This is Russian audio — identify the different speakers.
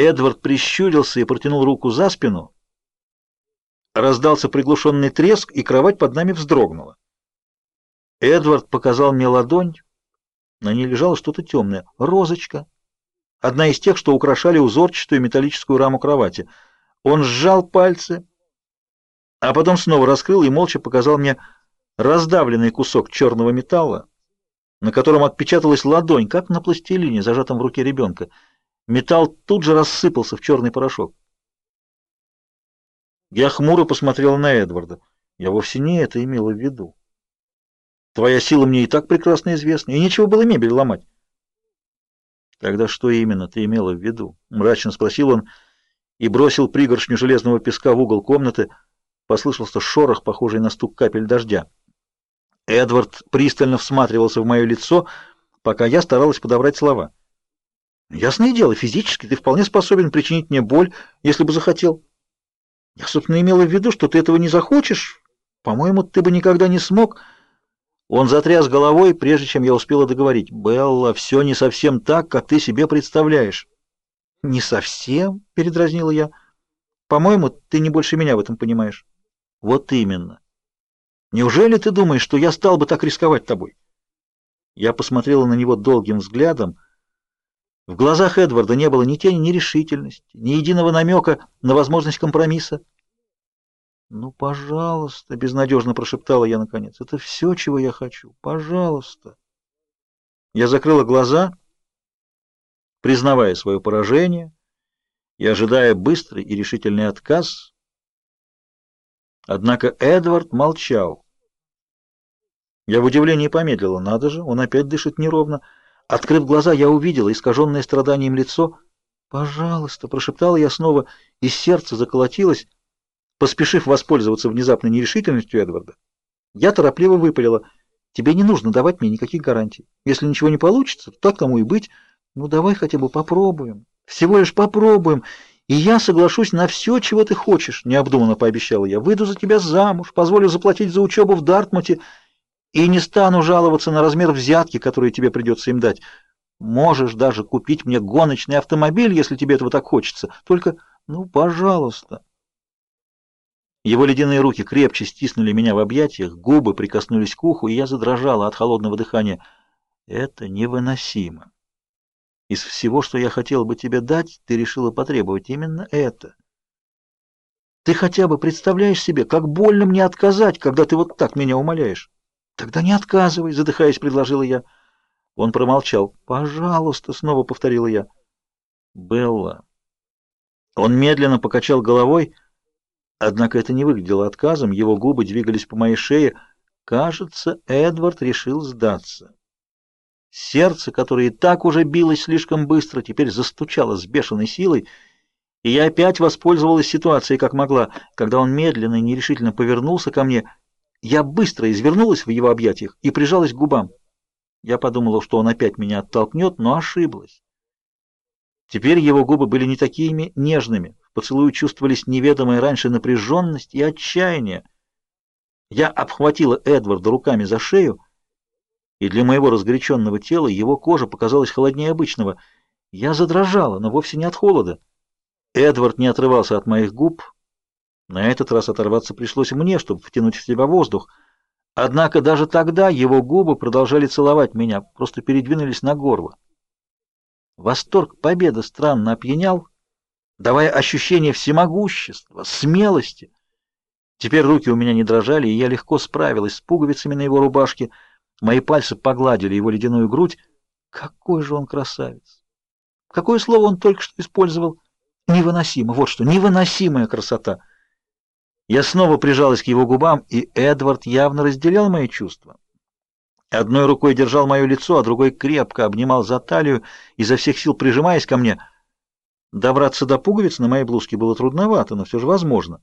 Speaker 1: Эдвард прищурился и протянул руку за спину. Раздался приглушенный треск, и кровать под нами вздрогнула. Эдвард показал мне ладонь. На ней лежало что-то темное. Розочка. Одна из тех, что украшали узорчатую металлическую раму кровати. Он сжал пальцы, а потом снова раскрыл и молча показал мне раздавленный кусок черного металла, на котором отпечаталась ладонь, как на пластилине, зажатом в руке ребенка. Металл тут же рассыпался в черный порошок. Я хмуро посмотрел на Эдварда. Я вовсе не это имела в виду. Твоя сила мне и так прекрасно известна, и нечего было мебель ломать. Тогда что именно ты имела в виду? Мрачно спросил он и бросил пригоршню железного песка в угол комнаты. Послышался шорох, похожий на стук капель дождя. Эдвард пристально всматривался в мое лицо, пока я старалась подобрать слова. Ясное дело, физически ты вполне способен причинить мне боль, если бы захотел. Я, собственно, имела в виду, что ты этого не захочешь. По-моему, ты бы никогда не смог. Он затряс головой, прежде чем я успела договорить. Белла, все не совсем так, как ты себе представляешь. Не совсем, передразнила я. По-моему, ты не больше меня в этом понимаешь. Вот именно. Неужели ты думаешь, что я стал бы так рисковать тобой? Я посмотрела на него долгим взглядом. В глазах Эдварда не было ни тени нерешительности, ни единого намека на возможность компромисса. «Ну, пожалуйста», — безнадежно прошептала я наконец, — «это все, чего я хочу. Пожалуйста». Я закрыла глаза, признавая свое поражение и ожидая быстрый и решительный отказ. Однако Эдвард молчал. Я в удивлении помедлила. Надо же, он опять дышит неровно. Открыв глаза, я увидела искаженное страданием лицо. «Пожалуйста», — прошептала я снова, и сердце заколотилось. Поспешив воспользоваться внезапной нерешительностью Эдварда, я торопливо выпалила. «Тебе не нужно давать мне никаких гарантий. Если ничего не получится, так тому и быть. Ну, давай хотя бы попробуем. Всего лишь попробуем. И я соглашусь на все, чего ты хочешь», — необдуманно пообещала я. «Выйду за тебя замуж, позволю заплатить за учебу в Дартмуте и не стану жаловаться на размер взятки, которую тебе придется им дать. Можешь даже купить мне гоночный автомобиль, если тебе этого так хочется. Только, ну, пожалуйста». Его ледяные руки крепче стиснули меня в объятиях, губы прикоснулись к уху, и я задрожала от холодного дыхания. Это невыносимо. Из всего, что я хотела бы тебе дать, ты решила потребовать именно это. Ты хотя бы представляешь себе, как больно мне отказать, когда ты вот так меня умоляешь? Тогда не отказывай, задыхаясь, предложила я. Он промолчал. Пожалуйста, снова повторила я. Белла. Он медленно покачал головой, Однако это не выглядело отказом, его губы двигались по моей шее. Кажется, Эдвард решил сдаться. Сердце, которое и так уже билось слишком быстро, теперь застучало с бешеной силой, и я опять воспользовалась ситуацией как могла. Когда он медленно и нерешительно повернулся ко мне, я быстро извернулась в его объятиях и прижалась к губам. Я подумала, что он опять меня оттолкнет, но ошиблась. Теперь его губы были не такими нежными. В поцелуе чувствовались неведомая раньше напряженность и отчаяние. Я обхватила Эдварда руками за шею, и для моего разгоряченного тела его кожа показалась холоднее обычного. Я задрожала, но вовсе не от холода. Эдвард не отрывался от моих губ. На этот раз оторваться пришлось мне, чтобы втянуть в себя воздух. Однако даже тогда его губы продолжали целовать меня, просто передвинулись на горло. Восторг победы странно опьянял, давая ощущение всемогущества, смелости. Теперь руки у меня не дрожали, и я легко справилась с пуговицами на его рубашке. Мои пальцы погладили его ледяную грудь. Какой же он красавец! Какое слово он только что использовал? Невыносимо, вот что, невыносимая красота! Я снова прижалась к его губам, и Эдвард явно разделял мои чувства. Одной рукой держал мое лицо, а другой крепко обнимал за талию, изо всех сил прижимаясь ко мне. Добраться до пуговиц на моей блузке было трудновато, но все же возможно.